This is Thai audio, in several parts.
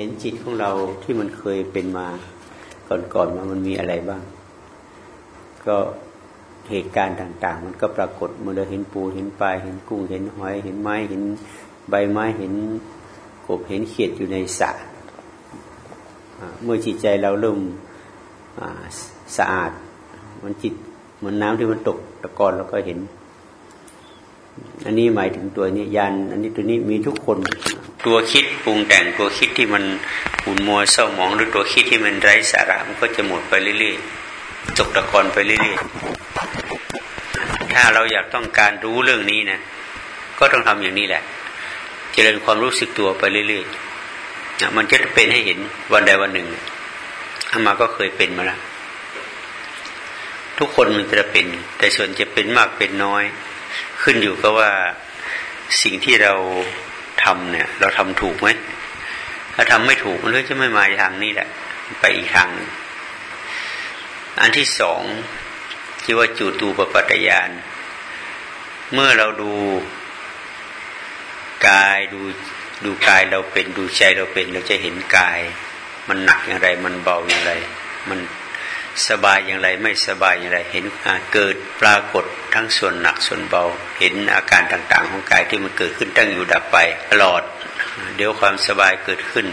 เห็นจิตของเราที่มันเคยเป็นมาก่อนๆมามันมีอะไรบ้าง ก็เหตุการณ์ต่าง ๆ มันก็ปรากฏเมื่อเราเห็นปูเห็นปลาเห็นกุ้งเห็นหอย เห็นไม้เห็นใบไม้เห็นกบเห็นเขียดอยู่ในสระเมื่อจิตใจเราเริ่มสะอาด มันจิตเหมือนน้ำที่มันตกตะกอนเราก็เห็น อันนี้หมายถึงตัวนี้ยันอันนี้ตัวนี้มีทุกคน ตัวคิดปรุงแต่งตัวคิดที่มันหุ่นมัวเศร้าหมองหรือตัวคิดที่มันไร้สาระมันก็จะหมดไปเรื่อยๆตกตะกอนไปเรื่อยๆถ้าเราอยากต้องการรู้เรื่องนี้นะก็ต้องทำอย่างนี้แหละ เจริญความรู้สึกตัวไปเรื่อยๆนะมันจะเป็นให้เห็นวันใดวันหนึ่งอามาก็เคยเป็นมาแล้วทุกคนมันจะเป็น แต่ส่วนจะเป็นมากเป็นน้อย ขึ้นอยู่กับว่าสิ่งที่เรา ทำเนี่ย เราทำถูกไหมถ้าทำไม่ถูกมันก็จะไม่มาทางนี้แหละ ไปอีกทางอันที่สองที่ว่าจูตูปปัตยาน เมื่อเราดูกายดูดูกายเราเป็นดูใจเราเป็น เราจะเห็นกาย มันหนักอย่างไร มันเบาอย่างไร มัน สบายอย่างไรไม่สบายอย่างไรเห็นเกิดปรากฏทั้งส่วนหนักส่วนเบา เห็นอาการต่างๆ ของกายที่มันเกิดขึ้นตั้งอยู่ดับไปตลอด เดี๋ยวความสบายเกิดขึ้น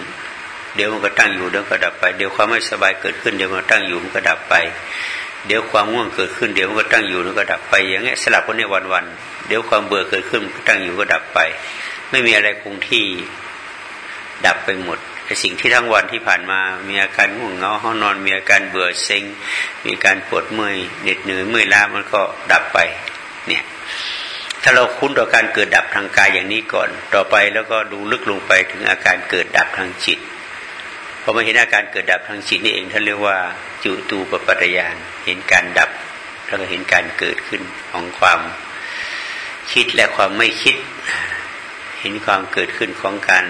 เดี๋ยวมันก็ตั้งอยู่เดี๋ยวก็ดับไป เดี๋ยวความไม่สบายเกิดขึ้นเดี๋ยวมันตั้งอยู่มันก็ดับไป เดี๋ยวความง่วงเกิดขึ้นเดี๋ยวมันก็ตั้งอยู่มันก็ดับไป อย่างเงี้ยสลับกันในวันๆเดี๋ยวความเบื่อเกิดขึ้นก็ตั้งอยู่ก็ดับไป ไม่มีอะไรคงที่ดับไปหมด สิ่งที่ทั้งวันที่ผ่านมา มีอาการง่วงเงาห้องนอน มีอาการเบื่อเซ็ง มีการปวดเมื่อยเหน็ดเหนื่อยเมื่อยล้ามันก็ดับไป เนี่ย ถ้าเราคุ้นต่อการเกิดดับทางกายอย่างนี้ก่อน ต่อไปแล้วก็ดูลึกลงไปถึงอาการเกิดดับทางจิตพอมาเห็นอาการเกิดดับทางจิตนี่เองท่านเรียกว่าจุตูปปัตยานเห็นการดับแล้วก็เห็นการเกิดขึ้นของความคิดและความไม่คิด เห็นความเกิดขึ้นของการ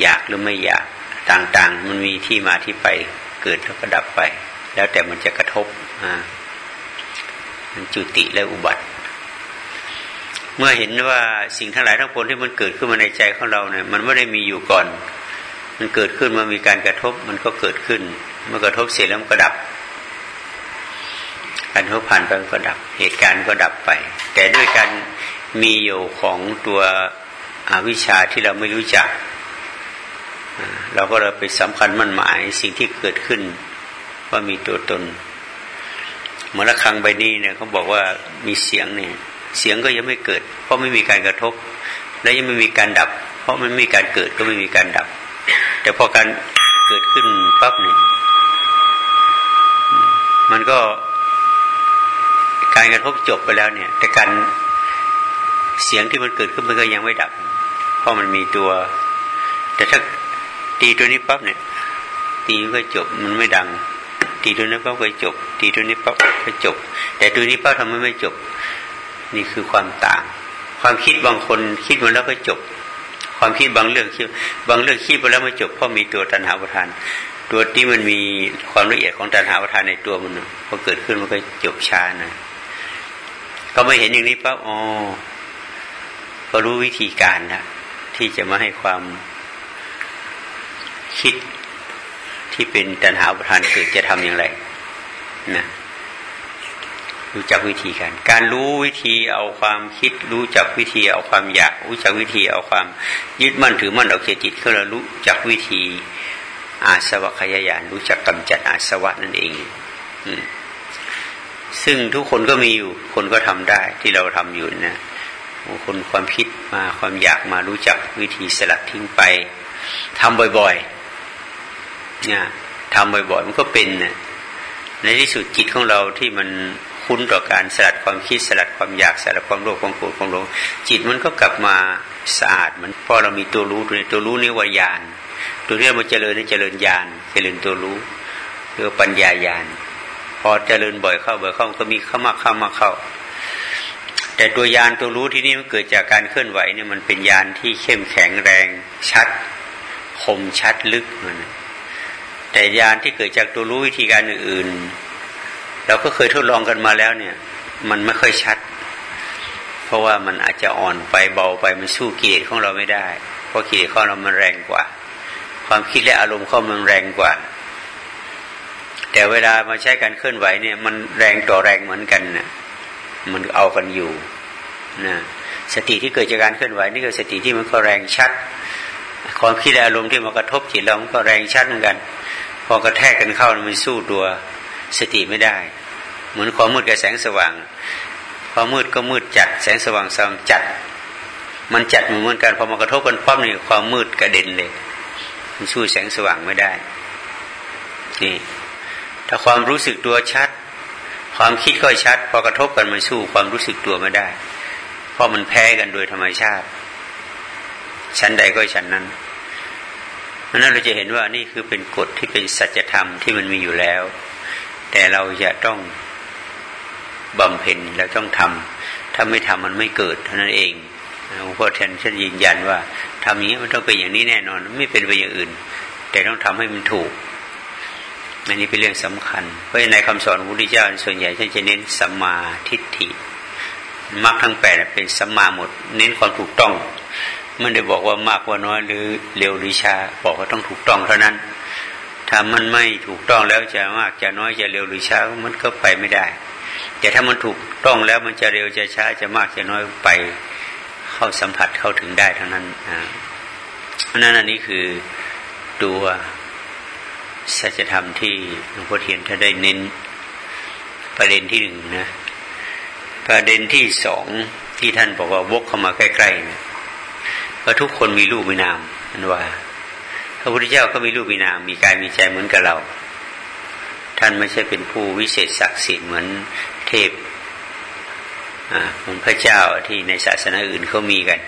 อยากหรือไม่อยากต่างๆ มันมีที่มาที่ไปเกิดแล้วก็ดับไป แล้วแต่มันจะกระทบมันจุติและอุบัติ เมื่อเห็นว่าสิ่งทั้งหลายทั้งปวงที่มันเกิดขึ้นมาในใจของเราเนี่ย มันไม่ได้มีอยู่ก่อน มันเกิดขึ้นมามีการกระทบ มันก็เกิดขึ้น เมื่อกระทบเสร็จแล้วมันก็ดับการทบผ่านไปก็ดับ เหตุการณ์ก็ดับไป แต่ด้วยการมีอยู่ของตัวอวิชชาที่เราไม่รู้จัก เราก็เลยไปสำคัญมั่นหมายสิ่งที่เกิดขึ้นว่ามีตัวตนเมื่อละครังใบนี้เนี่ยเขาบอกว่ามีเสียงเนี่ยเสียงก็ยังไม่เกิด เพราะไม่มีการกระทบ และยังไม่มีการดับ เพราะมันไม่มีการเกิดก็ไม่มีการดับ แต่พอการเกิดขึ้นปั๊บเนี่ยมันก็การกระทบจบไปแล้วเนี่ย แต่การเสียงที่มันเกิดขึ้นมันก็ยังไม่ดับ เพราะมันมีตัว แต่ถ้า ตีตัวนี้ปั๊บเนี่ย ตีก็จบมันไม่ดัง ตีตัวนี้ปั๊บก็จบ ตีตัวนี้ปั๊บก็จบ แต่ตัวนี้ปั๊บทำไมไม่จบ นี่คือความต่าง ความคิดบางคนคิดมาแล้วก็จบ ความคิดบางเรื่องคิดบางเรื่องคิดไปแล้วไม่จบเพราะมีตัวตัณหาประทาน ตัวที่มันมีความละเอียดของตัณหาประทานในตัวมันพอเกิดขึ้นมันก็จบช้านะก็ไม่เห็นอย่างนี้ปั๊บอ๋อก็รู้วิธีการนะที่จะมาให้ความ คิดที่เป็นตัณหาประทานเกิดจะทำอย่างไรนะรู้จักวิธีการ การรู้วิธีเอาความคิด รู้จักวิธีเอาความอยาก รู้จักวิธีเอาความยึดมั่นถือมั่นเอาเกจิตก็เรารู้จักวิธีอาสวะขยายานรู้จักกำจัดอาสวะนั่นเองซึ่งทุกคนก็มีอยู่ คนก็ทำได้ที่เราทำอยู่นะคนความคิดมาความอยากมารู้จักวิธีสลัดทิ้งไปทำบ่อย ๆ เนี่ยทำบ่อยๆมันก็เป็นนะในที่สุดจิตของเราที่มันคุ้นต่อการสลัดความคิดสลัดความอยากสลัดความโลภความโกรธความหลงจิตมันก็กลับมาสะอาดมันพอเรามีตัวรู้ตัวนี้ตัวรู้นี่ว่ายานตัวนี้มันเจริญนี่เจริญญาณเจริญตัวรู้เรียกปัญญาญาณพอเจริญบ่อยเข้าบ่อยเข้าก็มีเข้ามาเข้ามาเข้า แต่ตัวยานตัวรู้ที่นี่มันเกิดจากการเคลื่อนไหวเนี่ยมันเป็นยานที่เข้มแข็งแรงชัด คมชัดลึกมัน แต่ญาณที่เกิดจากตัวรู้วิธีการอื่นๆ เราก็เคยทดลองกันมาแล้วเนี่ย มันไม่ค่อยชัด เพราะว่ามันอาจจะอ่อนไปเบาไปมันสู้กิเลสของเราไม่ได้ เพราะกิเลสของเรามันแรงกว่า ความคิดและอารมณ์เข้ามันแรงกว่า แต่เวลามาใช้การเคลื่อนไหวเนี่ย มันแรงต่อแรงเหมือนกันนะมันเอากันอยู่นะสติที่เกิดจากการเคลื่อนไหวนี่คือสติที่มันก็แรงชัด ความคิดและอารมณ์ที่มากระทบจิตเรามันก็แรงชัดเหมือนกัน พอกระแทกกันเข้ามันสู้ตัวสติไม่ได้ เหมือนความมืดกับแสงสว่างความมืดก็มืดจัด แสงสว่างสว่างจัด มันจัดเหมือนกันพอมากระทบกันปั๊บนี่ความมืดกระเด็นเลยมันสู้แสงสว่างไม่ได้นี่ถ้าความรู้สึกตัวชัด ความคิดก็ชัด พอกระทบกันมันสู้ความรู้สึกตัวไม่ได้ เพราะมันแพ้กันโดยธรรมชาติชั้นใดก็ชั้นนั้น นั้นเราจะเห็นว่านี่คือเป็นกฎที่เป็นสัจธรรมที่มันมีอยู่แล้ว แต่เราจะต้องบำเพ็ญเราต้องทำถ้าไม่ทำมันไม่เกิดเท่านั้นเองหลวงพ่อแทนฉันยืนยันว่าทำอย่างนี้มันต้องเป็นอย่างนี้แน่นอน ไม่เป็นไปอย่างอื่น แต่ต้องทำให้มันถูกอันนี้เป็นเรื่องสำคัญ เพราะในคำสอนของพระพุทธเจ้าส่วนใหญ่ท่านจะเน้นสัมมาทิฏฐิมรรคทั้งแปดเป็นสัมมาหมด เน้นความถูกต้อง ไม่ได้บอกว่ามากว่าน้อยหรือเร็วหรือช้าบอกว่าต้องถูกต้องเท่านั้น ถ้ามันไม่ถูกต้องแล้วจะมากจะน้อยจะเร็วหรือช้ามันก็ไปไม่ได้ แต่ถ้ามันถูกต้องแล้วมันจะเร็วจะช้าจะมากจะน้อยไปเข้าสัมผัสเข้าถึงได้เทั้งนั้นเพราะนั้นอันนี้คือตัวสัจธรรมที่หลวงพ่อเทียนท่านได้เน้นประเด็นที่หนึ่งนะประเด็นที่สองที่ท่านบอกว่าวกเข้ามาใกล้ๆนี่ย ว่าทุกคนมีรูปมีนามนั่นว่า พระพุทธเจ้าก็มีรูปมีนาม มีกายมีใจเหมือนกับเรา ท่านไม่ใช่เป็นผู้วิเศษศักดิ์สิทธิ์เหมือนเทพเหมือนพระเจ้าที่ในศาสนาอื่นเขามีกัน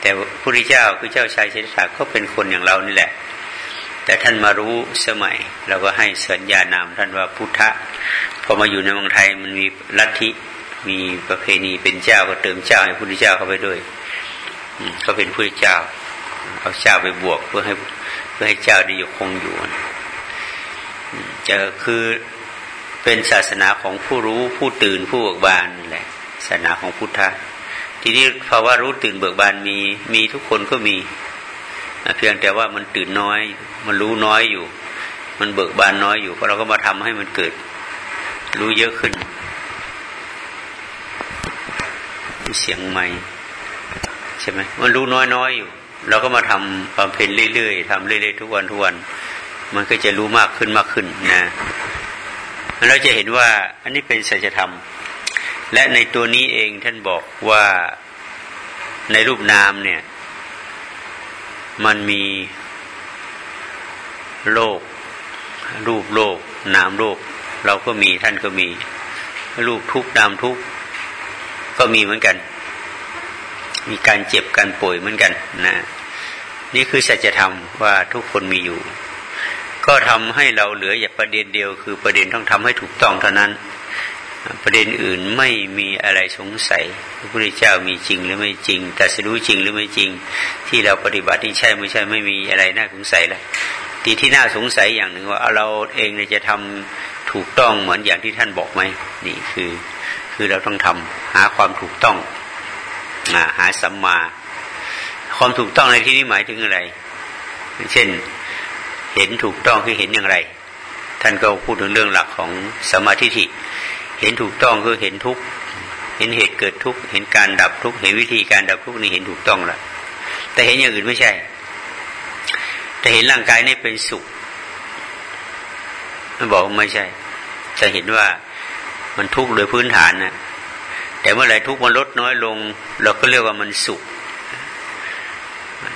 แต่พระพุทธเจ้าคือเจ้าชายสิทธัตถะก็เป็นคนอย่างเรานี่แหละ แต่ท่านมารู้สมัย เราก็ให้สัญญานามท่านว่าพุทธะพอมาอยู่ในเมืองไทยมันมีลัทธิมีประเพณีเป็นเจ้าก็เติมเจ้าให้พระพุทธเจ้าเข้าไปด้วย ก็เป็นพระเจ้าเอาเจ้าไปบวกเพื่อให้เพื่อให้เจ้าได้อยู่คงอยู่จะคือเป็นศาสนาของผู้รู้ผู้ตื่นผู้เบิกบานแหละ ศาสนาของพุทธะทีนี้ภาวะรู้ตื่นเบิกบานมีมีทุกคนก็มีเพียงแต่ว่ามันตื่นน้อย มันรู้น้อยอยู่ มันเบิกบานน้อยอยู่เพราะเราก็มาทำให้มันเกิด รู้เยอะขึ้น เสียงไม่ ช่ไหมมันรู้น้อยน้อยอยู่ เราก็มาทำความเพ็ญเรื่อยๆทำเรื่อยๆทุกวันทุกวัน มันก็จะรู้มากขึ้นมากขึ้นนะเราจะเห็นว่าอันนี้เป็นสัจธรรม และในตัวนี้เองท่านบอกว่าในรูปนามเนี่ย มันมีโลก รูปโลก นามโลก เราก็มีท่านก็มี รูปทุกนามทุกก็มีเหมือนกัน มีการเจ็บการป่วยเหมือนกันนะนี่คือสัจธรรมว่าทุกคนมีอยู่ ก็ทำให้เราเหลืออย่างประเด็นเดียว คือประเด็นต้องทำให้ถูกต้องเท่านั้น ประเด็นอื่นไม่มีอะไรสงสัยพระพุทธเจ้ามีจริงหรือไม่จริงแต่สรู้จริงหรือไม่จริง ที่เราปฏิบัติที่ใช่ไม่ใช่ไม่มีอะไรน่าสงสัยแล้วทีที่น่าสงสัยอย่างหนึ่งว่าเราเองจะทำถูกต้องเหมือนอย่างที่ท่านบอกไหมนี่คือ คือเราต้องทำหาความถูกต้อง หาสัมมา ความถูกต้องในที่นี้หมายถึงอะไร เช่นเห็นถูกต้องคือเห็นอย่างไร ท่านก็พูดถึงเรื่องหลักของสมาธิิเห็นถูกต้องคือเห็นทุกเห็นเหตุเกิดทุกเห็นการดับทุกเห็นวิธีการดับทุกนี่เห็นถูกต้องละแต่เห็นอย่างอื่นไม่ใช่ แต่เห็นร่างกายนี่เป็นสุขมันบอกไม่ใช่จะเห็นว่ามันทุกข์โดยพื้นฐานนะ แต่เมื่อไหร่ทุกข์มันลดน้อยลง เราก็เรียกว่ามันสุข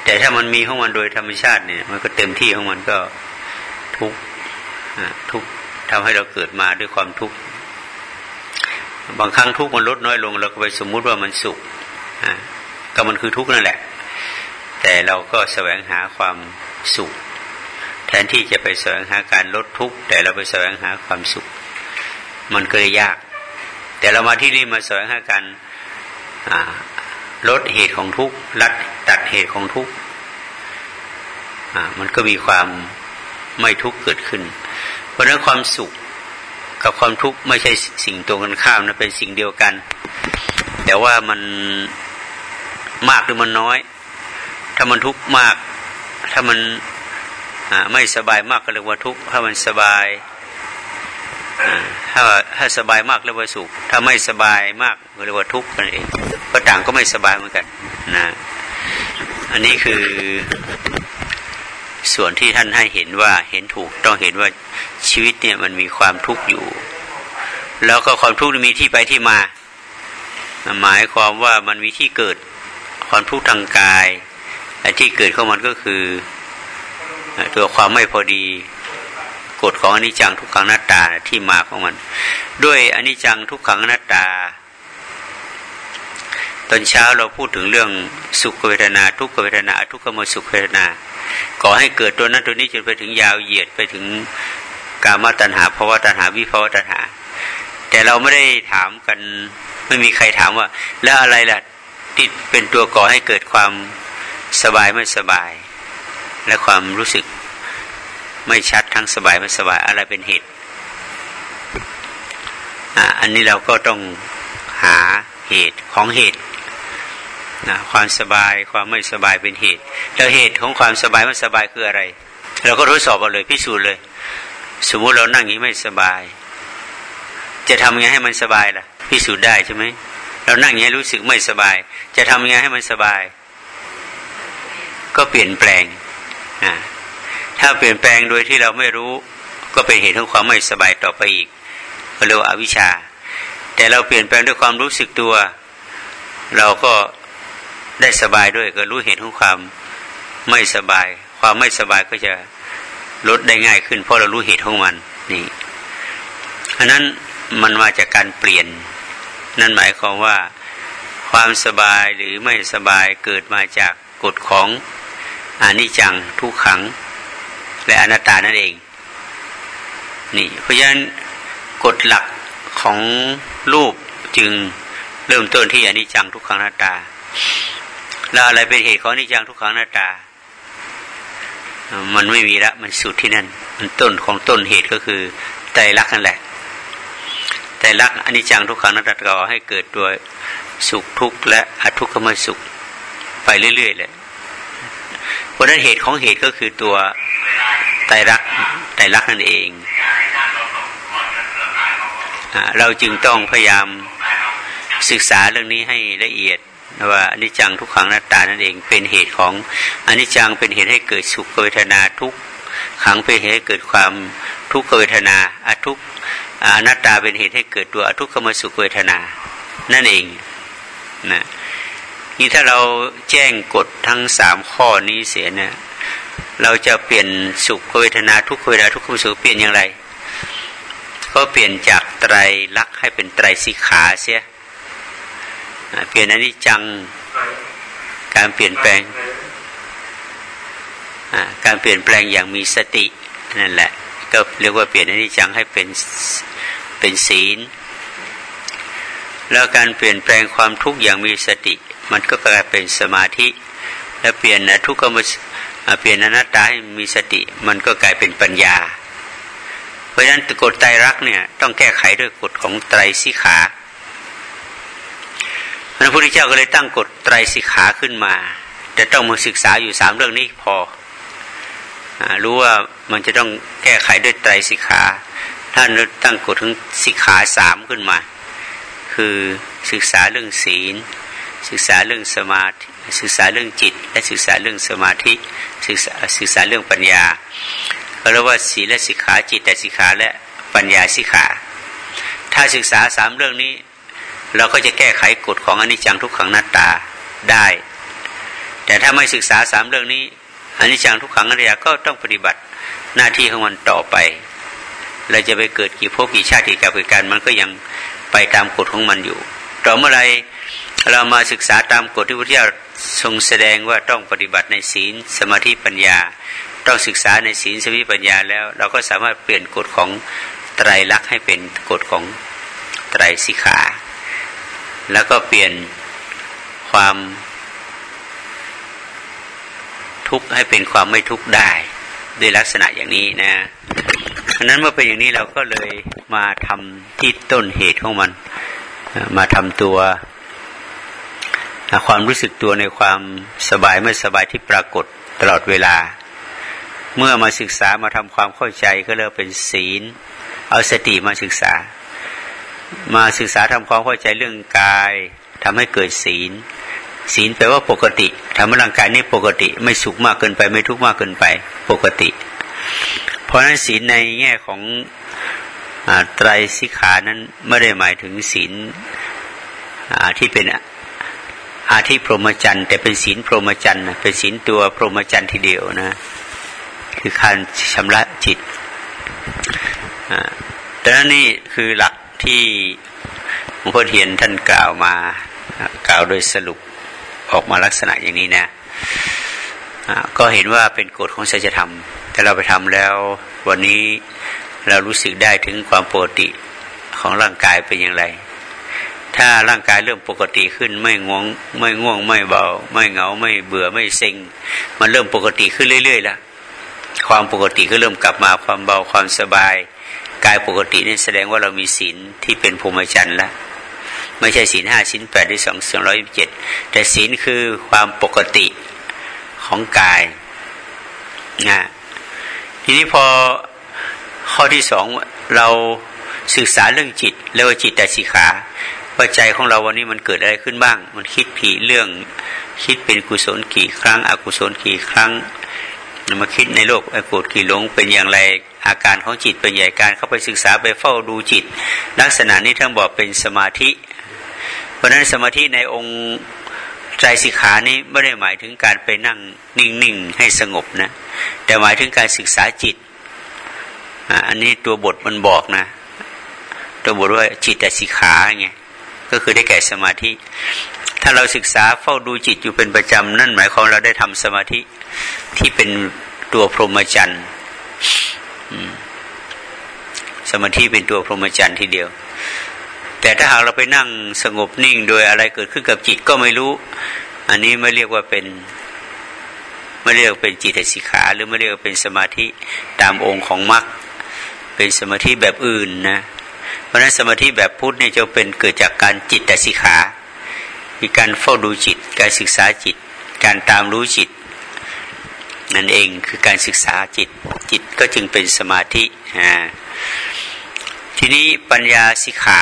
แต่ถ้ามันมีของมันโดยธรรมชาติเนี่ย มันก็เต็มที่ของมันก็ทุกทุกทำให้เราเกิดมาด้วยความทุกข์บางครั้งทุกข์มันลดน้อยลง เราก็ไปสมมุติว่ามันสุขก็มันคือทุกข์นั่นแหละ แต่เราก็แสวงหาความสุข แทนที่จะไปแสวงหาการลดทุกข์แต่เราไปแสวงหาความสุข มันก็เลยยาก แต่เรามาที่นี่มาแสวงหาการลดเหตุของทุกข์ลัดตัดเหตุของทุกข์มันก็มีความไม่ทุกข์เกิดขึ้น เพราะนั้นความสุขกับความทุกข์ไม่ใช่สิ่งตรงกันข้ามนะเป็นสิ่งเดียวกัน แต่ว่ามันมากหรือมันน้อย ถ้ามันทุกข์มาก ถ้ามันไม่สบายมากก็เรียกว่าทุกข์ถ้ามันสบายถ้า ถ้าสบายมากเรียกว่าสุข ถ้าไม่สบายมากเรียกว่าทุกข์นั่นเองก็ต่างก็ไม่สบายเหมือนกันนะอันนี้คือส่วนที่ท่านให้เห็นว่าเห็นถูกต้องเห็นว่าชีวิตเนี่ยมันมีความทุกข์อยู่ แล้วก็ความทุกข์มีที่ไปที่มา หมายความว่ามันมีที่เกิดความทุกข์ทางกายไอ้ที่เกิดของมันก็คือตัวความไม่พอดี กฎของอนิจจังทุกขังหน้าตาที่มาของมัน ด้วยอนิจจังทุกขังหน้าตา ตอนเช้าเราพูดถึงเรื่องสุขเวทนา ทุกขเวทนาทุกขโมสุขเวทนาก่อให้เกิดตัวนั้นตัวนี้จนไปถึงยาวเหยียดไปถึงกามตัณหาภาวะตัณหาวิภาวะตัณหา แต่เราไม่ได้ถามกันไม่มีใครถามว่า แล้วอะไรล่ะที่เป็นตัวก่อให้เกิดความสบายไม่สบาย และความรู้สึก ไม่ชัดทั้งสบายไม่สบายอะไรเป็นเหตุอันนี้เราก็ต้องหาเหตุของเหตุนะความสบายความไม่สบายเป็นเหตุแล้วเหตุของความสบายไม่สบายคืออะไร เราก็ทดสอบเอาเลยพิสูจน์เลย สมมุติเรานั่งอย่างนี้ไม่สบาย จะทำยังไงให้มันสบายล่ะ พิสูจน์ได้ใช่ไหมเรานั่งอย่างนี้รู้สึกไม่สบาย จะทำยังไงให้มันสบาย ก็เปลี่ยนแปลงอ่า ถ้าเปลี่ยนแปลงโดยที่เราไม่รู้ก็เป็นเหตุของความไม่สบายต่อไปอีกเรียกว่าอวิชชา แต่เราเปลี่ยนแปลงด้วยความรู้สึกตัว เราก็ได้สบายด้วยก็รู้เหตุของความไม่สบาย ความไม่สบายก็จะลดได้ง่ายขึ้น เพราะเรารู้เหตุของมันนี่อันนั้นมันมาจากการเปลี่ยน นั่นหมายความว่าความสบายหรือไม่สบายเกิดมาจากกฎของอนิจจังทุกขัง และอนัตตานั่นเอง นี่ เพราะฉะนั้นกฎหลักของรูปจึงเริ่มต้นที่อนิจจังทุกขังนัตตา แล้วอะไรเป็นเหตุของอนิจจังทุกขังนัตตา มันไม่มีละมันสุดที่นั่น มันต้นของต้นเหตุก็คือใจรักนั่นแหละใจรักอนิจจังทุกขังนัตตาก็ให้เกิดตัวสุขทุกข์และอทุกขมสุขไปเรื่อยๆเลยเพราะนั้นเหตุของเหตุก็คือตัว ไตรักไตรักนั่นเองเราจึงต้องพยายามศึกษาเรื่องนี้ให้ละเอียดว่าอนิจจังทุกขังนัตตานั่นเองเป็นเหตุของอนิจจังเป็นเหตุให้เกิดสุขเวทนาทุกขังเป็นเหตุให้เกิดความทุกขเวทนาอทุกอนัตตาเป็นเหตุให้เกิดตัวอทุกขมสุขเวทนา นั่นเองนะนี่ถ้าเราแจ้งกฎทั้งสามข้อนี้เสียเนี่ย เราจะเปลี่ยนสุขเวทนาทุกเวทนาทุกขสุขเปลี่ยนอย่างไร ก็เปลี่ยนจากไตรลักษณ์ให้เป็นไตรสิขาเสียเปลี่ยนอันิจจังการเปลี่ยนแปลงการเปลี่ยนแปลงอย่างมีสตินั่นแหละ ก็เรียกว่าเปลี่ยนอนิจจังให้เป็นเป็นศีล แล้วการเปลี่ยนแปลงความทุกข์อย่างมีสติ มันก็กลายเป็นสมาธิ แล้วเปลี่ยนทุกขม เปลี่ยนอนัตตาให้มีสติมันก็กลายเป็นปัญญา เพราะฉะนั้นกฎไตรักเนี่ยต้องแก้ไขด้วยกฎของไตรสิขาพระพุทธเจ้าก็เลยตั้งกฎไตรสิขาขึ้นมาแต่ต้องมาศึกษาอยู่สามเรื่องนี้พออรู้ว่ามันจะต้องแก้ไขด้วยไตรสิขาท่านตั้งกฎถึงสิขาสามขึ้นมา คือศึกษาเรื่องศีล ศึกษาเรื่องสมาธิ ศึกษาเรื่องจิต และศึกษาเรื่องสมาธิศึกษาศึกษาเรื่องปัญญาก็เรียกว่าศีละสิกขาจิตแต่สิกขาและปัญญาสิกขา ถ้าศึกษาสามเรื่องนี้ เราก็จะแก้ไขกฎของอนิจจังทุกขังนัตตาได้ แต่ถ้าไม่ศึกษาสามเรื่องนี้อนิจจังทุกขังอนัตตาก็ต้องปฏิบัติหน้าที่ของมันต่อไป เราจะไปเกิดกี่ภพกี่ชาติกี่กับกิการมันก็ยังไปตามกฎของมันอยู่ ต่อเมื่อไร เรามาศึกษาตามกฎที่พระพุทธเจ้าทรงแสดงว่าต้องปฏิบัติในศีลสมาธิปัญญา ต้องศึกษาในศีลสมาธิปัญญาแล้ว เราก็สามารถเปลี่ยนกฎของไตรลักษณ์ให้เป็นกฎของไตรสิกขา แล้วก็เปลี่ยนความทุกข์ให้เป็นความไม่ทุกข์ได้ด้วยลักษณะอย่างนี้นะเพราะนั้นเมื่อเป็นอย่างนี้เราก็เลยมาทำที่ต้นเหตุของมัน มาทำตัว ความรู้สึกตัวในความสบายไม่สบายที่ปรากฏตลอดเวลา เมื่อมาศึกษามาทำความเข้าใจก็เรียกเป็นศีล เอาสติมาศึกษา มาศึกษาทำความเข้าใจเรื่องกายทำให้เกิดศีล ศีลแปลว่าปกติทำให้ร่างกายนี้ปกติ ไม่สุขมากเกินไป ไม่ทุกข์มากเกินไป ปกติ เพราะฉะนั้นศีลในแง่ของไตรสิกขานั้นไม่ได้หมายถึงศีลที่เป็น อาทิพรหมจรรย์แต่เป็นศีลพรหมจรรย์เป็นศีลตัวพรหมจรรย์ทีเดียวนะ คือการชำระจิตดังนั้นนี่คือหลักที่หลวงพ่อเทียนท่านกล่าวมากล่าวโดยสรุปออกมาลักษณะอย่างนี้นะก็เห็นว่าเป็นกฎของสัจธรรม แต่เราไปทำแล้ววันนี้เรารู้สึกได้ถึงความปกติของร่างกายเป็นอย่างไร ถ้าร่างกายเริ่มปกติขึ้น ไม่ง่วง ไม่ง่วงไม่เบา ไม่เหงาไม่เบื่อไม่เซ็ง มันเริ่มปกติขึ้นเรื่อยๆแล้วความปกติก็เริ่มกลับมาความเบาความสบายกายปกตินี่แสดงว่าเรามีศีลที่เป็นภูมิจันทร์แล้วไม่ใช่ศีลห้าศีลแปดหรือสองสองร้อยเจ็ดแต่ศีลคือความปกติของกายนะทีนี้พอข้อที่สองเราศึกษาเรื่องจิตเรียกว่าจิตแต่สิขา ปัจจัยของเราวันนี้มันเกิดอะไรขึ้นบ้าง มันคิดผีเรื่อง คิดเป็นกุศลกี่ครั้ง อกุศลกี่ครั้งมาคิดในโลกไอ้โกรธกี่หลงเป็นอย่างไรอาการของจิตเป็นใหญ่การเข้าไปศึกษาไปเฝ้าดูจิต ลักษณะนี้ท่านบอกเป็นสมาธิ เพราะนั้นสมาธิในองค์ใจสิขานี้ไม่ได้หมายถึงการไปนั่งนิ่งๆให้สงบนะ แต่หมายถึงการศึกษาจิตอันนี้ตัวบทมันบอกนะ ตัวบทว่าจิตแต่สิกขาไง ก็คือได้แก่สมาธิ ถ้าเราศึกษาเฝ้าดูจิตอยู่เป็นประจำนั่นหมายความเราได้ทำสมาธิที่เป็นตัวพรหมจรรย์สมาธิเป็นตัวพรหมจรรย์ทีเดียว แต่ถ้าหากเราไปนั่งสงบนิ่งโดยอะไรเกิดขึ้นกับจิตก็ไม่รู้ อันนี้ไม่เรียกว่าเป็นไม่เรียกเป็นจิตสิขา หรือไม่เรียกเป็นสมาธิตามองค์ของมรรคเป็นสมาธิแบบอื่นนะ เพราะนั้นสมาธิแบบพุทธเนี่ยจะเป็นเกิดจากการจิตแต่สิขามีการเฝ้าดูจิต การศึกษาจิต การตามรู้จิต นั่นเองคือการศึกษาจิต จิตก็จึงเป็นสมาธิทีนี้ปัญญาสิขา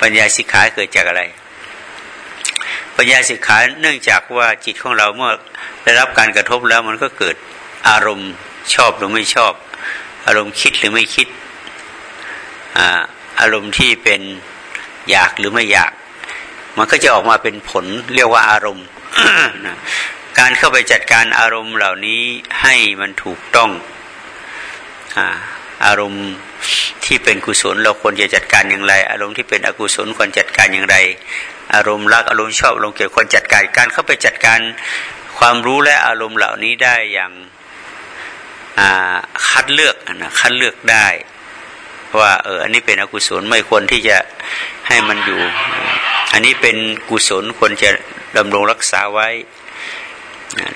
ปัญญาสิกขาเกิดจากอะไร ปัญญาสิกขาเนื่องจากว่าจิตของเราเมื่อได้รับการกระทบแล้วมันก็เกิดอารมณ์ชอบหรือไม่ชอบ อารมณ์คิดหรือไม่คิด อารมณ์ที่เป็นอยากหรือไม่อยาก มันก็จะออกมาเป็นผลเรียกว่าอารมณ์การเข้าไปจัดการอารมณ์เหล่านี้ให้มันถูกต้องอารมณ์ที่เป็นกุศลเราควรจะจัดการอย่างไร อารมณ์ที่เป็นอกุศลควรจัดการอย่างไร อารมณ์รักอารมณ์ชอบอารมณ์เกลียดควรจัดการการเข้าไปจัดการความรู้และอารมณ์เหล่านี้ได้อย่างคัดเลือกนะคัดเลือกได้ ว่าเอออันนี้เป็นอกุศลไม่ควรที่จะให้มันอยู่ อันนี้เป็นกุศลควรจะดำรงรักษาไว้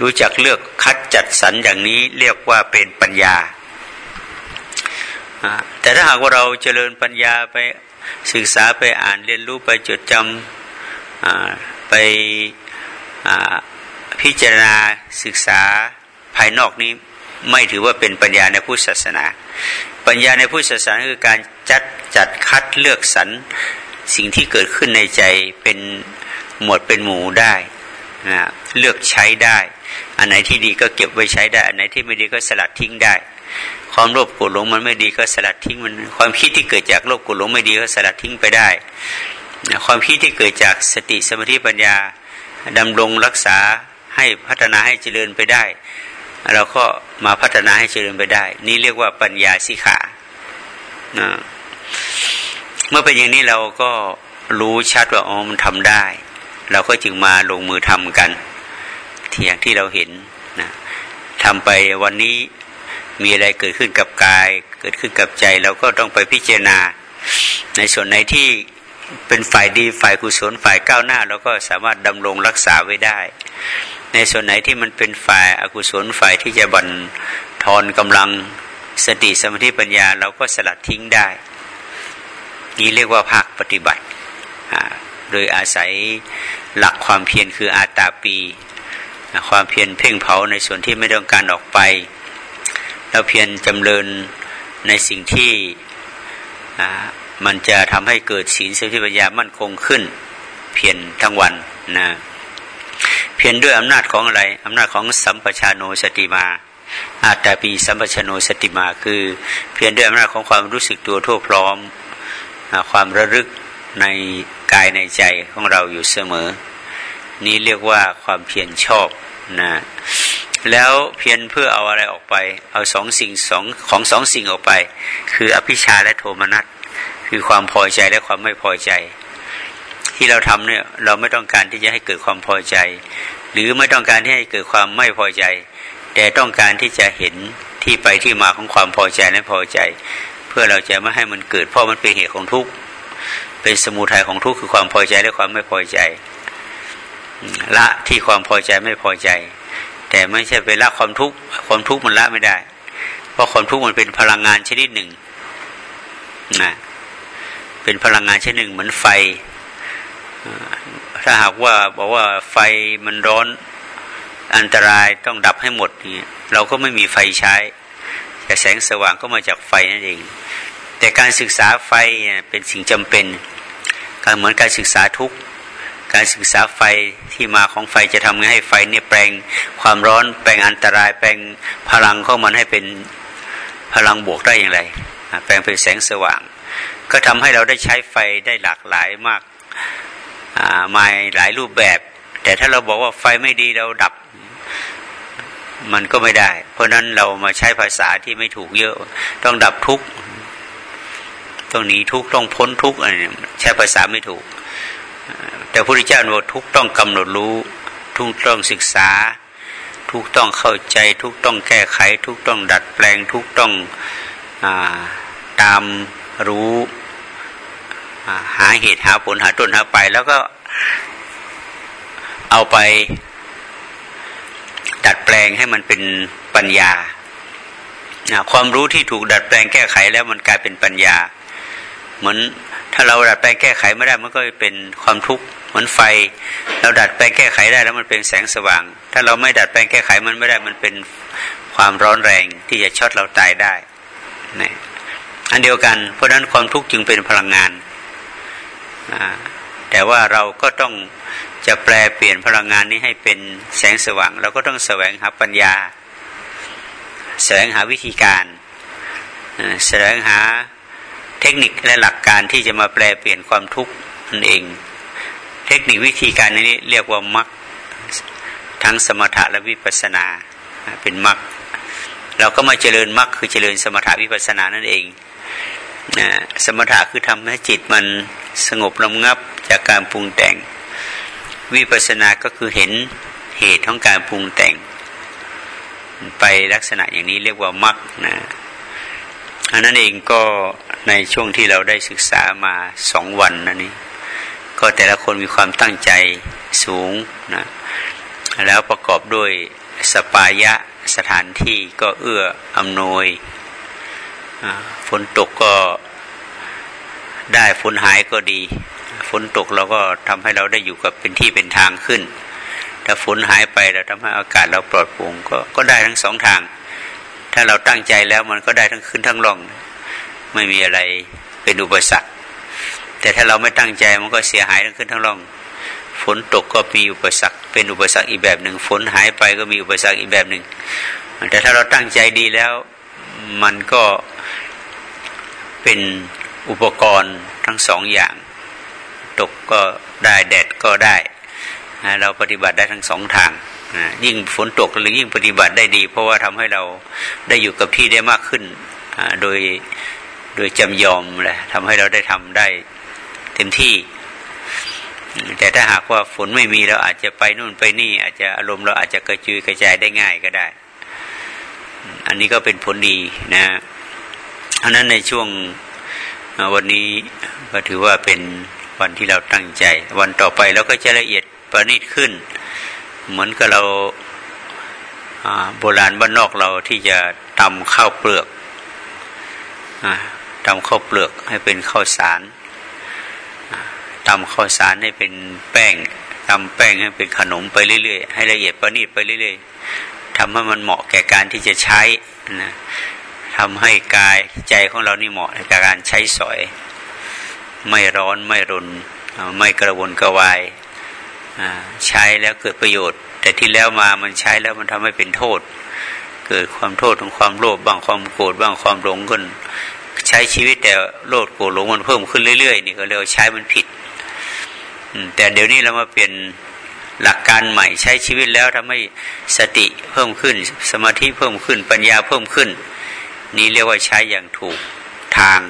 รู้จักเลือกคัดจัดสรรอย่างนี้เรียกว่าเป็นปัญญา แต่ถ้าหากว่าเราเจริญปัญญาไปศึกษาไปอ่านเรียนรู้ไปจดจำไปพิจารณาศึกษาภายนอกนี้ไม่ถือว่าเป็นปัญญาในพุทธศาสนา ปัญญาในพุทธศาสนาคือการจัดจัดคัดเลือกสรรสิ่งที่เกิดขึ้นในใจเป็นหมวดเป็นหมู่ได้นะเลือกใช้ได้ อันไหนที่ดีก็เก็บไว้ใช้ได้ อันไหนที่ไม่ดีก็สลัดทิ้งได้ ความโลภโกรธหลงมันไม่ดีก็สลัดทิ้งมัน ความคิดที่เกิดจากโลภโกรธหลงไม่ดีก็สลัดทิ้งไปได้ ความคิดที่เกิดจากสติสมาธิปัญญาดำรงรักษาให้พัฒนาให้เจริญไปได้ เราก็มาพัฒนาให้เจริญไปได้ นี่เรียกว่าปัญญาสิขาเมื่อเป็นอย่างนี้เราก็รู้ชัดว่าอ๋อมันทำได้ เราก็จึงมาลงมือทำกันที่อย่างที่เราเห็นนะทำไปวันนี้มีอะไรเกิดขึ้นกับกาย เกิดขึ้นกับใจเราก็ต้องไปพิจารณา ในส่วนไหนที่เป็นฝ่ายดีฝ่ายกุศลฝ่ายก้าวหน้า เราก็สามารถดำรงรักษาไว้ได้ ในส่วนไหนที่มันเป็นฝ่ายอากุศลฝ่ายที่จะบันทอนกำลังสติสมาธิปัญญา เราก็สลัดทิ้งได้ นี่เรียกว่าภาคปฏิบัติ โดยอาศัยหลักความเพียรคืออาตาปี ความเพียรเพ่งเผาในส่วนที่ไม่ต้องการออกไป แล้วเพียรจำเริญในสิ่งที่มันจะทำให้เกิดศีลสมาธิปัญญามั่นคงขึ้น เพียรทั้งวันนะ เพียรด้วยอำนาจของอะไรอำนาจของสัมปชานโนสติมา อาตาปีสัมปชานโนสติมาคือ เพียรด้วยอำนาจของความรู้สึกตัวทั่วพร้อม ความระลึกในกายในใจของเราอยู่เสมอ นี่เรียกว่าความเพียรชอบนะแล้วเพียรเพื่อเอาอะไรออกไป เอาสองสิ่งสองของสองสิ่งออกไป คืออภิชาและโทมนัสคือความพอใจและความไม่พอใจ ที่เราทำเนี่ยเราไม่ต้องการที่จะให้เกิดความพอใจ หรือไม่ต้องการที่ให้เกิดความไม่พอใจ แต่ต้องการที่จะเห็นที่ไปที่มาของความพอใจและพอใจ เพื่อเราจะไม่ให้มันเกิด เพราะมันเป็นเหตุของทุกข์เป็นสมุทัยของทุกข์คือความพอใจและความไม่พอใจ ละที่ความพอใจไม่พอใจ แต่ไม่ใช่ไปละความทุกข์ความทุกข์มันละไม่ได้ เพราะความทุกข์มันเป็นพลังงานชนิดหนึ่งนะเป็นพลังงานชนิดหนึ่งเหมือนไฟ ถ้าหากว่าบอกว่าไฟมันร้อนอันตรายต้องดับให้หมดนี่เราก็ไม่มีไฟใช้ แต่แสงสว่างก็มาจากไฟนั่นเอง แต่การศึกษาไฟเป็นสิ่งจำเป็น การเหมือนการศึกษาทุกการศึกษาไฟที่มาของไฟจะทำให้ไฟเนี่ยแปลงความร้อนแปลงอันตราย แปลงพลังของมันให้เป็นพลังบวกได้อย่างไร แปลงเป็นแสงสว่าง ก็ทำให้เราได้ใช้ไฟได้หลากหลายมาก มาหลายรูปแบบ แต่ถ้าเราบอกว่าไฟไม่ดีเราดับ มันก็ไม่ได้ เพราะนั้นเรามาใช้ภาษาที่ไม่ถูกเยอะ ต้องดับทุกต้องหนีทุกต้องพ้นทุกอะไรใช้ภาษาไม่ถูก แต่พระพุทธเจ้าบอกทุกต้องกำหนดรู้ทุกต้องศึกษา ทุกต้องเข้าใจ ทุกต้องแก้ไข ทุกต้องดัดแปลง ทุกต้องอตามรู้ หาเหตุหาผลหาต้นหาไป แล้วก็เอาไปดัดแปลงให้มันเป็นปัญญา ความรู้ที่ถูกดัดแปลงแก้ไขแล้วมันกลายเป็นปัญญา เหมือนถ้าเราดัดแปลงแก้ไขไม่ได้มันก็เป็นความทุกข์เหมือนไฟ เราดัดแปลงแก้ไขได้แล้วมันเป็นแสงสว่าง ถ้าเราไม่ดัดแปลงแก้ไขมันไม่ได้มันเป็นความร้อนแรงที่จะช็อตเราตายได้นะอันเดียวกันเพราะฉะนั้นความทุกข์จึงเป็นพลังงาน แต่ว่าเราก็ต้องจะแปลเปลี่ยนพลังงานนี้ให้เป็นแสงสว่าง เราก็ต้องแสวงหาปัญญา แสวงหาวิธีการแสวงหาเทคนิคและหลักการที่จะมาแปลเปลี่ยนความทุกข์นั่นเอง เทคนิควิธีการนี้เรียกว่ามรรคทั้งสมถะและวิปัสนาเป็นมรรคเราก็มาเจริญมรรคคือเจริญสมถะวิปัสนานั่นเอง นะสมถะคือทำให้จิตมันสงบลำงับจากการปรุงแต่ง วิปัสสนาก็คือเห็นเหตุของการปรุงแต่ง ไปลักษณะอย่างนี้เรียกว่ามรรคนะอันนั้นเองก็ในช่วงที่เราได้ศึกษามาสองวันนั่นนี่ก็แต่ละคนมีความตั้งใจสูงนะแล้วประกอบด้วยสปายะสถานที่ก็เอื้ออำนวย ฝนตกก็ได้ฝนหายก็ดี ฝนตกเราก็ทำให้เราได้อยู่กับเป็นที่เป็นทางขึ้น ถ้าฝนหายไปเราทำให้อากาศเราปลอดโปร่งก็ก็ได้ทั้งสองทาง ถ้าเราตั้งใจแล้วมันก็ได้ทั้งขึ้นทั้งลง ไม่มีอะไรเป็นอุปสรรค แต่ถ้าเราไม่ตั้งใจมันก็เสียหายทั้งขึ้นทั้งลงฝนตกก็มีอุปสรรค เป็นอุปสรรคอีกแบบหนึ่งฝนหายไปก็มีอุปสรรคอีกแบบหนึ่งแต่ถ้าเราตั้งใจดีแล้ว มันก็เป็นอุปกรณ์ทั้งสองอย่าง ตกก็ได้แดดก็ได้ เราปฏิบัติได้ทั้งสองทาง ยิ่งฝนตกหรือยิ่งปฏิบัติได้ดี เพราะว่าทำให้เราได้อยู่กับที่ได้มากขึ้น โดยโดยจำยอมแหละทำให้เราได้ทำได้เต็มที่ แต่ถ้าหากว่าฝนไม่มีเราอาจจะไปนู่นไปนี่ อาจจะอารมณ์เราอาจจะกระจุยกระจายได้ง่ายก็ได้ อันนี้ก็เป็นผลดีนะอันนั้นในช่วงวันนี้ก็ถือว่าเป็นวันที่เราตั้งใจ วันต่อไปเราก็จะละเอียดประณีตขึ้น เหมือนกับเราโบราณบ้านนอกเราที่จะทำข้าวเปลือกทำข้าวเปลือกให้เป็นข้าวสารทำข้าวสารให้เป็นแป้งทำแป้งให้เป็นขนมไปเรื่อยๆให้ละเอียดประณีตไปเรื่อยๆ ทำให้มันเหมาะแก่การที่จะใช้นะทำให้กายใจของเรานี่เหมาะในการใช้สอย ไม่ร้อนไม่รุน ไม่กระวนกระวายใช้แล้วเกิดประโยชน์ แต่ที่แล้วมามันใช้แล้วมันทำให้เป็นโทษ เกิดความโทษของความโลภบ้างความโกรธบ้างความหลงขึ้นใช้ชีวิตแต่โลภโกรธหลงมันเพิ่มขึ้นเรื่อยๆนี่ก็เรียกว่าใช้มันผิดแต่เดี๋ยวนี้เรามาเปลี่ยน หลักการใหม่ใช้ชีวิตแล้วทำให้สติเพิ่มขึ้น สมาธิเพิ่มขึ้น ปัญญาเพิ่มขึ้น นี่เรียกว่าใช้อย่างถูกทาง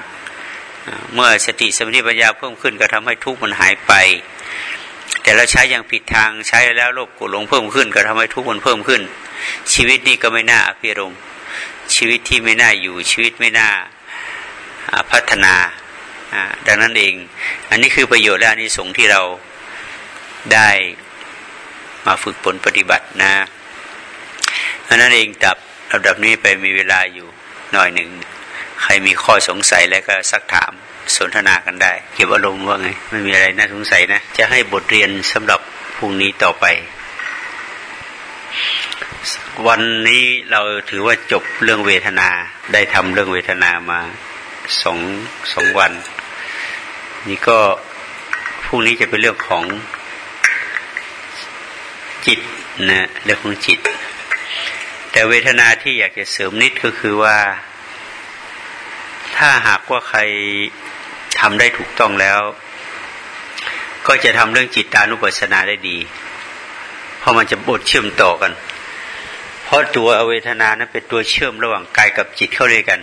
เมื่อสติสมาธิปัญญาเพิ่มขึ้น ก็ทำให้ทุกข์มันหายไป แต่เราใช้อย่างผิดทางใช้แล้วโลภโกรธหลงเพิ่มขึ้น ก็ทำให้ทุกข์มันเพิ่มขึ้น ชีวิตนี่ก็ไม่น่าอภิรมชีวิตที่ไม่น่าอยู่ชีวิตไม่น่าพัฒนาดังนั้นเอง อันนี้คือประโยชน์และอันนี้สงที่เราได้ มาฝึกฝนปฏิบัตินะดังนั้นเองตับระดับนี้ไปมีเวลาอยู่หน่อยหนึ่ง ใครมีข้อสงสัยแล้วก็สักถามสนทนากันได้ เก็บอารมณ์ว่าไง ไม่มีอะไรน่าสงสัยนะ จะให้บทเรียนสำหรับพรุ่งนี้ต่อไป วันนี้เราถือว่าจบเรื่องเวทนา ได้ทำเรื่องเวทนามาสองสองวัน นี่ก็พรุ่งนี้จะเป็นเรื่องของ จิตนะเรื่องของจิต แต่เวทนาที่อยากจะเสริมนิดก็คือว่า ถ้าหากว่าใครทำได้ถูกต้องแล้ว ก็จะทำเรื่องจิตตานุปัสสนาได้ดี เพราะมันจะบดเชื่อมต่อกัน เพราะตัวเวทนานั้นเป็นตัวเชื่อมระหว่างกายกับจิตเข้าด้วยกัน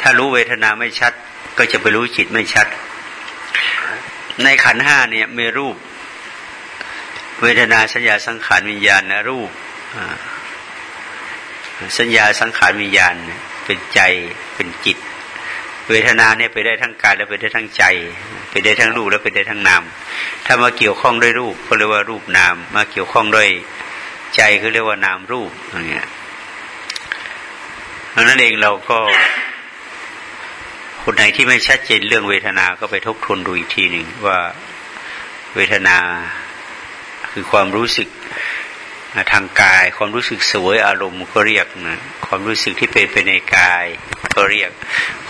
ถ้ารู้เวทนาไม่ชัด ก็จะไปรู้จิตไม่ชัด ในขันห้าเนี่ยมีรูป เวทนาสัญญาสังขารวิญญาณนะรูปสัญญาสังขารวิญญาณเป็นใจเป็นจิต เวทนาเนี่ยไปได้ทั้งกายแล้วไปได้ทั้งใจ ไปได้ทั้งรูปแล้วไปได้ทั้งนามถ้ามาเกี่ยวข้องด้วยรูปก็เรียกว่ารูปนาม มาเกี่ยวข้องด้วยใจก็เรียกว่านามรูปอย่างเงี้ยดังนั้นเองเราก็คนไหนที่ไม่ชัดเจนเรื่องเวทนา ก็ไปทบทวนดูอีกทีหนึ่งว่าเวทนา คือความรู้สึกทางกาย ความรู้สึกสวยอารมณ์ก็เรียกนะความรู้สึกที่เป็นไปในกาย ก็เรียก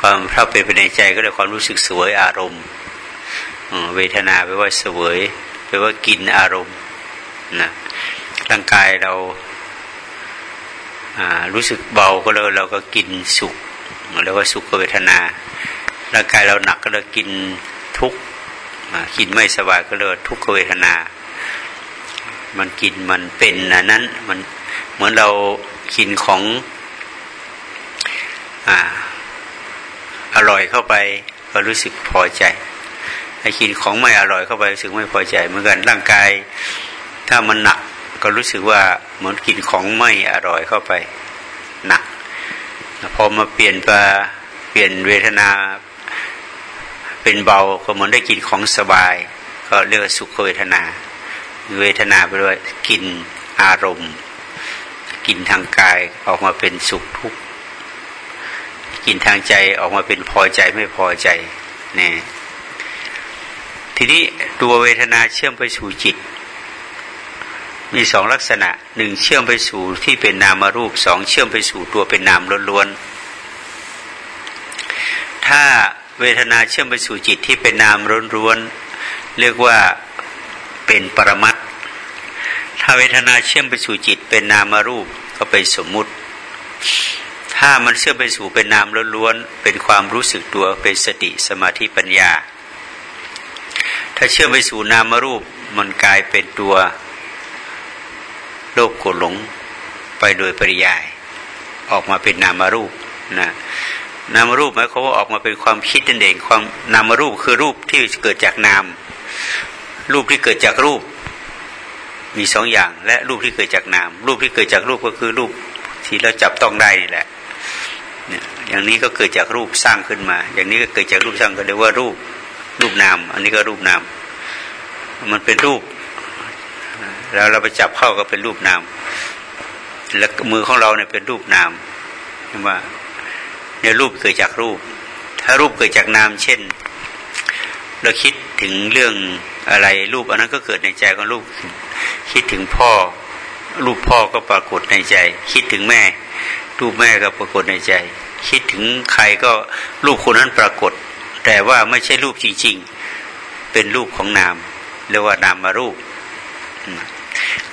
ความถ้าเป็นไปในใจก็เรียกความรู้สึกสวยอารมณ์เวทนาแปลว่าสวยแปลว่ากินอารมณ์นะร่างกายเรารู้สึกเบาก็เลยเราก็กินสุขเรียกว่าสุขเวทนา ร่างกายเราหนักก็เลยกินทุกข์กินไม่สบายก็เลยทุกขเวทนา มันกินมันเป็นนะนั้นมันเหมือนเรากินของออร่อยเข้าไปก็รู้สึกพอใจให้กินของไม่อร่อยเข้าไปรู้สึกไม่พอใจเหมือนกันร่างกาย ถ้ามันหนักก็รู้สึกว่าเหมือนกินของไม่อร่อยเข้าไปหนักพอมาเปลี่ยนไปเปลี่ยนเวทนาเป็นเบาก็เหมือนได้กินของสบาย ก็เรียกสุขเวทนา เวทนาไปด้วยกินอารมณ์กินทางกายออกมาเป็นสุขทุกข์กินทางใจออกมาเป็นพอใจไม่พอใจเนี่ยทีนี้ตัวเวทนาเชื่อมไปสู่จิต มีสองลักษณะหนึ่งเชื่อมไปสู่ที่เป็นนามารูปสองเชื่อมไปสู่ตัวเป็นนามล้วนๆถ้าเวทนาเชื่อมไปสู่จิตที่เป็นนามร้วนๆเรียกว่า เป็นปรมัตถ้าเวทนาเชื่อมไปสู่จิตเป็นนามารูปก็เป็นสมมุติ ถ้ามันเชื่อมไปสู่เป็นนามล้วนๆเป็นความรู้สึกตัวเป็นสติสมาธิปัญญา ถ้าเชื่อมไปสู่นามารูปมันกลายเป็นตัวโลภโกรหลงไปโดยปริยาย ออกมาเป็นนามารูปนะนามรูปหมายความว่าออกมาเป็นความคิดนั่นเองความนามรูปคือรูปที่เกิดจากนาม รูปที่เกิดจากรูป มีสองอย่าง และรูปที่เกิดจากนาม รูปที่เกิดจากรูปก็คือรูปที่เราจับต้องได้นี่แหละอย่างนี้ก็เกิดจากรูปสร้างขึ้นมา อย่างนี้ก็เกิดจากรูปสร้างก็เรียกว่ารูปรูปนาม อันนี้ก็รูปนาม มันเป็นรูป แล้วเราไปจับเข้าก็เป็นรูปนาม แล้วมือของเราเนี่ยเป็นรูปนามใช่ไหมเนี่ยรูปเกิดจากรูป ถ้ารูปเกิดจากนาม เช่น เราคิดถึงเรื่องอะไรรูปอันนั้นก็เกิดในใจของลูก คิดถึงพ่อ รูปพ่อก็ปรากฏในใจ คิดถึงแม่ รูปแม่ก็ปรากฏในใจ คิดถึงใครก็รูปคนนั้นปรากฏ แต่ว่าไม่ใช่รูปจริงๆ เป็นรูปของนามเรียกว่านามารูป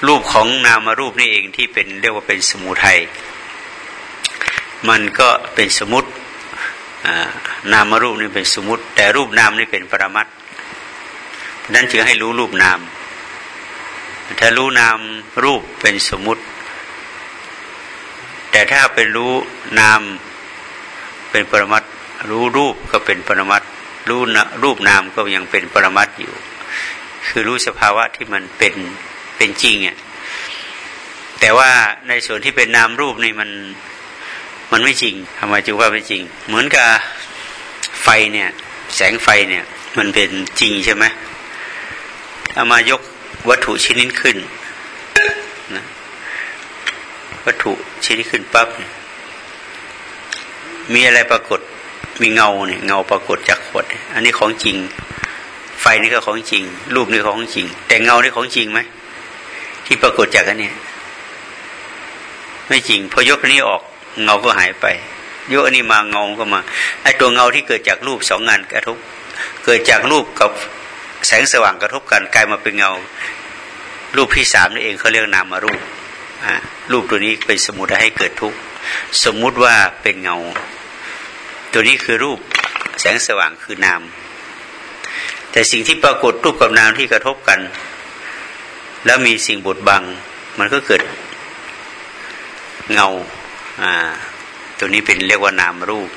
รูปของนามารูปนี่เองที่เป็นเรียกว่าเป็นสมุทัยมันก็เป็นสมุติ นามรูปนี่เป็นสมุติ แต่รูปนามนี่เป็นปรมัตนั้นจึงให้รู้รูปนาม ถ้ารู้นามรูปเป็นสมุติ แต่ถ้าเป็นรู้นามเป็นปรมัตรู้รูปก็เป็นปรมัตรู้รูปนามก็ยังเป็นปรมัตอยู่ คือรู้สภาวะที่มันเป็นเป็นจริงอะแต่ว่าในส่วนที่เป็นนามรูปนี่มัน มันไม่จริงทำไมจึงว่าไม่จริง เหมือนกับไฟเนี่ย แสงไฟเนี่ย มันเป็นจริงใช่ไหมเอามายกวัตถุชิ้นนี้ขึ้นนะวัตถุชิ้นนี้ขึ้นปั๊บมีอะไรปรากฏมีเงาเนี่ยเงาปรากฏจากขวด อันนี้ของจริง ไฟนี่ก็ของจริง รูปนี่ของจริง แต่เงานี่ของจริงไหมที่ปรากฏจากอันนี้ไม่จริง พอยกอันนี้ออก เงาก็หายไปยอันนี้มาเงาก็มาไอ้ตัวเงาที่เกิดจากรูปสองงานกระทบ เกิดจากรูปกับแสงสว่างกระทบกันกลายมาเป็นเงา รูปที่สามนี่เองเขาเรียกนามารูปรูปตัวนี้เป็นสมุดให้เกิดทุกข์สมมุติว่าเป็นเงา ตัวนี้คือรูปแสงสว่างคือนาม แต่สิ่งที่ปรากฏรูปกับนามที่กระทบกัน แล้วมีสิ่งบดบัง มันก็เกิดเงา อ่าตัวนี้เป็นเรียกว่านามรูป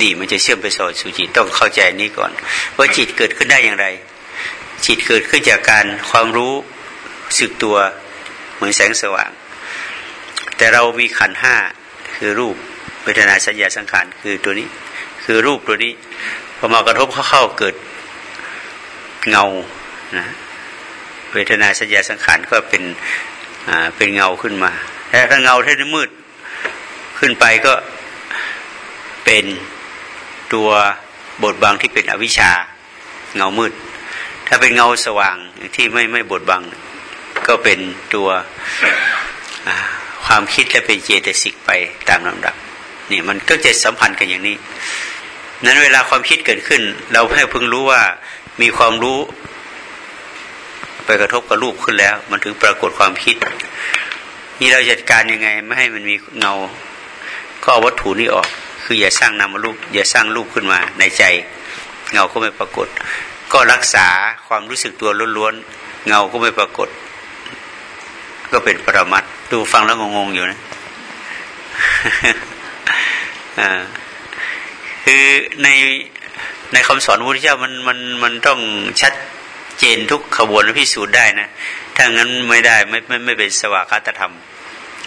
นี่มันจะเชื่อมไปสู่สุจิตต้องเข้าใจนี้ก่อน ว่าจิตเกิดขึ้นได้อย่างไร จิตเกิดขึ้นจากการความรู้สึกตัวเหมือนแสงสว่าง แต่เรามีขันห้าคือรูปเวทนาสัญญาสังขารคือตัวนี้ คือรูปตัวนี้พอมากระทบเข้าเกิดเงานะเวทนาสัญญาสังขารก็เป็นอ่าเป็นเงาขึ้นมาแต่ถ้าเงาที่มืด ขึ้นไปก็เป็นตัวบทบังที่เป็นอวิชชาเงามืด ถ้าเป็นเงาสว่างที่ไม่ไม่บทบัง ก็เป็นตัวความคิดและเป็นเจตสิกไปตามลำดับนี่มันก็จะสัมพันธ์กันอย่างนี้ นั้นเวลาความคิดเกิดขึ้น เราแค่เพิ่งรู้ว่ามีความรู้ไปกระทบกับรูปขึ้นแล้ว มันถึงปรากฏความคิด นี่เราจัดการยังไง ไม่ให้มันมีเงา ก็เอาวัตถุนี้ออก คืออย่าสร้างนามรูปอย่าสร้างรูปขึ้นมาในใจ เงาก็ไม่ปรากฏ ก็รักษาความรู้สึกตัวล้วนๆเงาก็ไม่ปรากฏ ก็เป็นปรมัตดูฟังแล้วงงๆอยู่นะคือในในคำสอนพระพุทธเจ้ามันมันมันต้องชัดเจนทุกขบวนพิสูจน์ได้นะถ้างั้นไม่ได้ไม่ไม่ไม่เป็นสวากาตธรรม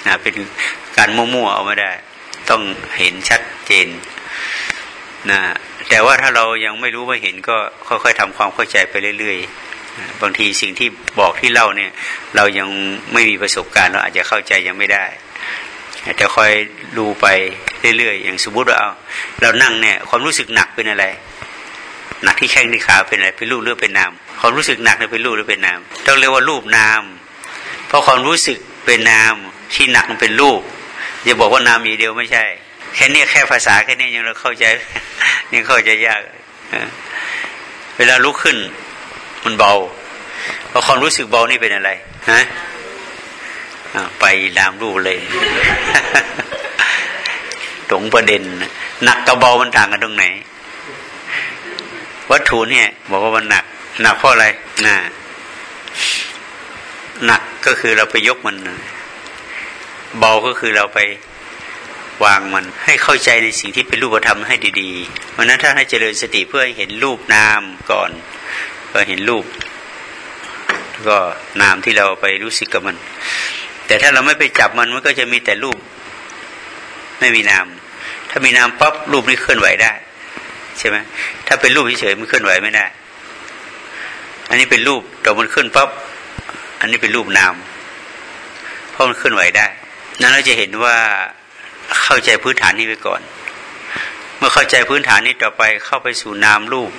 นะเป็นการมั่วๆเอาไม่ได้ ต้องเห็นชัดเจนนะแต่ว่าถ้าเรายังไม่รู้ไม่เห็นก็ค่อยๆทำความเข้าใจไปเรื่อย ๆ บางทีสิ่งที่บอกที่เล่าเนี่ย เรายังไม่มีประสบการณ์เราอาจจะเข้าใจยังไม่ได้แต่คอยดูไปเรื่อยๆ อย่างสมมติว่าเอาเรานั่งเนี่ย ความรู้สึกหนักเป็นอะไร หนักที่แข้งที่ขาเป็นอะไรเป็นรูปหรือเป็นนามความรู้สึกหนักเนี่ยเป็นรูปหรือเป็นนามต้องเรียกว่ารูปนาม เพราะความรู้สึกเป็นนามที่หนักมันเป็นรูป อย่าบอกว่านามีเดียวไม่ใช่ แค่นี้แค่ภาษาแค่นี้ยังเราเข้าใจยังเข้าใจยากเวลาลุกขึ้น มันเบาพอความรู้สึกเบานี่เป็นอะไรฮะไปดามรูปเลยตรงประเด็นหนักกับเบามันต่างกันตรงไหน วัตถุเนี่ย บอกว่ามันหนัก หนักเพราะอะไรน่ะหนักก็คือเราไปยกมัน เบาก็คือเราไปวางมัน ให้เข้าใจในสิ่งที่เป็นรูปธรรมให้ดีๆเพราะนั้นถ้าให้เจริญสติเพื่อให้เห็นรูปนามก่อน ก็เห็นรูป ก็นามที่เราไปรู้สึกกับมัน แต่ถ้าเราไม่ไปจับมันมันก็จะมีแต่รูป ไม่มีนาม ถ้ามีนามปั๊บรูปนี้เคลื่อนไหวได้ใช่ไหมถ้าเป็นรูปเฉยๆมันเคลื่อนไหวไม่ได้ อันนี้เป็นรูปแต่มันเคลื่อนปั๊บอันนี้เป็นรูปนามเพราะมันเคลื่อนไหวได้ นั้นเราจะเห็นว่าเข้าใจพื้นฐานนี้ไปก่อน เมื่อเข้าใจพื้นฐานนี้ต่อไปเข้าไปสู่นามรูป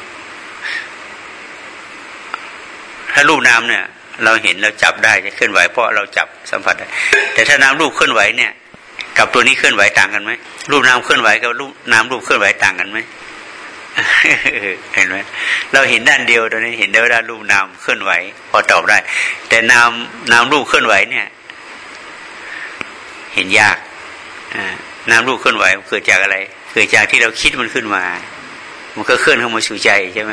ถ้ารูปนามเนี่ย เราเห็นเราจับได้จะเคลื่อนไหวเพราะเราจับสัมผัสได้ แต่ถ้านามรูปเคลื่อนไหวเนี่ย กับตัวนี้เคลื่อนไหวต่างกันไหมรูปนามเคลื่อนไหวกับรูปนามรูปเคลื่อนไหวต่างกันไหมเห็นไหมเราเห็นด้านเดียวตอนนี้เห็นได้ว่ารูปนามเคลื่อนไหว พอตอบได้ แต่นามนามรูปเคลื่อนไหวเนี่ย เห็นยากนามรูปเคลื่อนไหวเกิดจากอะไร เกิดจากที่เราคิดมันขึ้นมา มันก็เคลื่อนเข้ามาสู่ใจใช่ไหม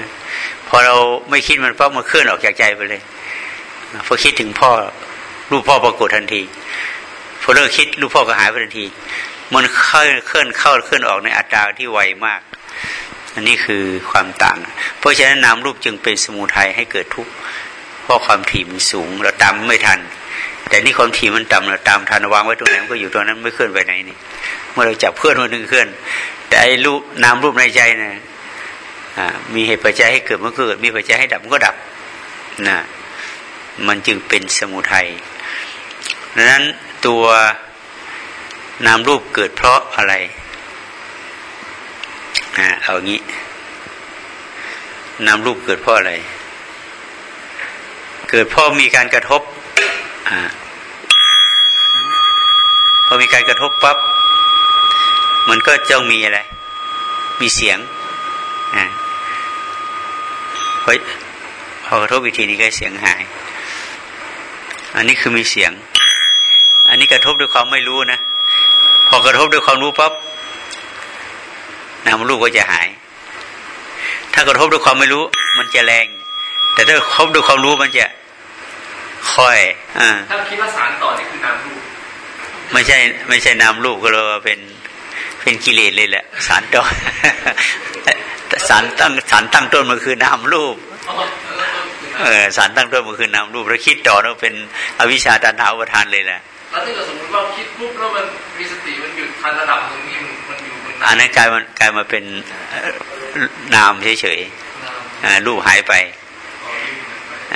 พอเราไม่คิดมันปั๊บมันเคลื่อนออกจากใจไปเลยพอคิดถึงพ่อรูปพ่อปรากฏทันทีพอเลิกคิดรูปพ่อก็หายไปทันที มันเคลื่อนเคลื่อนเข้าเคลื่อนออกในอัตราที่ไวมาก อันนี้คือความต่าง เพราะฉะนั้นนามรูปจึงเป็นสมุทัยให้เกิดทุกข์เพราะความถี่มันสูงเราตามไม่ทัน แต่นี่ความถี่มันต่ำเราตามทันวางไว้ตรงไหนมันก็อยู่ตรงนั้นไม่เคลื่อนไปไหนนี่ เมื่อเราจับเพื่อนมันนึงเคลื่อน แต่ไอ้รูปนามรูปในใจนะมีเหตุปัจจัยให้เกิดมันเกิด มีปัจจัยให้ดับมันก็ดับนะมันจึงเป็นสมุทัยดังนั้นตัวนามรูปเกิดเพราะอะไรอ่าเอางี้นามรูปเกิดเพราะอะไร เกิดเพราะมีการกระทบ พอมีการกระทบปั๊บมันก็จะมีอะไร มีเสียงอ่าพอพอกระทบวิธีนี้ก็เสียงหาย อันนี้คือมีเสียง อันนี้กระทบด้วยความไม่รู้นะพอกระทบด้วยความรู้ปั๊บนามรูปก็จะหาย ถ้ากระทบด้วยความไม่รู้ มันจะแรง แต่ถ้ากระทบด้วยความรู้มันจะ ค่อยอ่าถ้าคิดว่าสารต่อนี่คือนามรูปไม่ใช่ ไม่ใช่นามรูปก็เราเป็นเป็นกิเลสเลยแหละ สารต่อสารตั้งสารตั้งต้นมันคือนามรูปเออสารตั้งต้นมันคือนามรูปแล้วคิดต่อแล้วเป็นอวิชชาตันหาอุปทานเลยแหละแล้วถ้าเกิดสมมติว่าคิดปุ๊บแล้วมันมีสติมันหยุดทันระดับตรงนี้มันอยู่อันนั้นกลายมันกลายมาเป็นนามเฉยๆรูปหายไป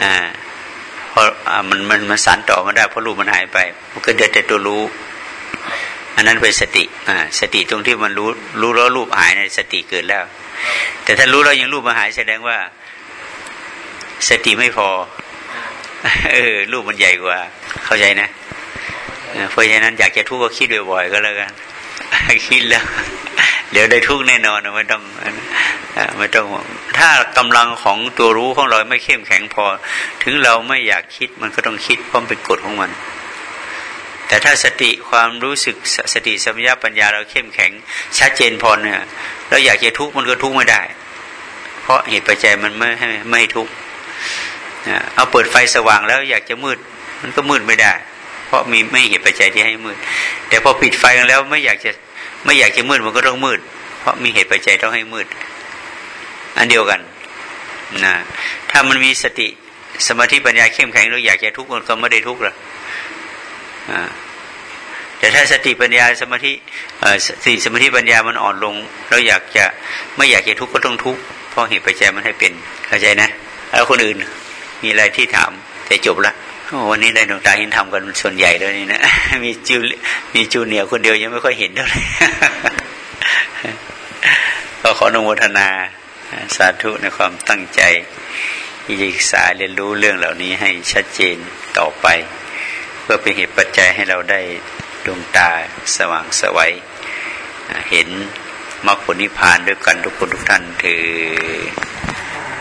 อ่า เพราะมันมันมันสานต่อมาได้เพราะรูปมันหายไป มันก็เดินแต่ตัวรู้ อันนั้นเป็นสติอ่าสติตรงที่มันรู้รู้แล้วรูปหายในสติเกิดแล้ว แต่ถ้ารู้แล้วยังรูปมาหายแสดงว่า สติไม่พอ เออรูปมันใหญ่กว่า เข้าใจนะเพราะฉะนั้นอยากจะทุกข์ก็คิดบ่อยๆก็แล้วกัน คิดแล้ว เดี๋ยวได้ทุกแน่นอนไม่ต้องไม่ต้องถ้ากำลังของตัวรู้ของเราไม่เข้มแข็งพอ ถึงเราไม่อยากคิดมันก็ต้องคิดเพราะเป็นกฎของมัน แต่ถ้าสติความรู้สึกสติสัมยาปัญญาเราเข้มแข็ง ชัดเจนพอเนี่ยเราอยากจะทุกข์มันก็ทุกข์ไม่ได้ เพราะเหตุปัจจัยมันไม่ให้ไม่ทุกข์เอาเปิดไฟสว่างแล้วอยากจะมืด มันก็มืดไม่ได้ ราะมีไม่เหตุปัจจัยที่ให้มืด แต่พอปิดไฟแล้วไม่อยากจะไม่อยากจะมืดมันก็ต้องมืด เพราะมีเหตุปัจจัยต้องให้มืด อันเดียวกันนะถ้ามันมีสติสมาธิปัญญาเข้มแข็งเราอยากจะทุกข์มันก็ไม่ได้ทุกข์หรอกแต่ถ้าสติปัญญาสมาธิสติสมาธิปัญญามันอ่อนลง เราอยากจะไม่อยากจะทุกข์ก็ต้องทุกข์เพราะเหตุปัจจัยมันให้เป็นเข้าใจนะ แล้วคนอื่นมีอะไรที่ถามแต่จบแล้ว วันนี้ได้ดวงตาเห็นธรรมกันส่วนใหญ่เลยนี่นะมีจูมีจูเนียคนเดียวยังไม่ค่อยเห็นเท่าไหร่ก็ขออนุโมทนาสาธุในความตั้งใจที่จะศึกษาเรียนรู้เรื่องเหล่านี้ให้ชัดเจนต่อไป เพื่อเป็นเหตุปัจจัยให้เราได้ดวงตาสว่างสวัยเห็นมรรคผลนิพพานด้วยกันทุกคนทุกท่านถือ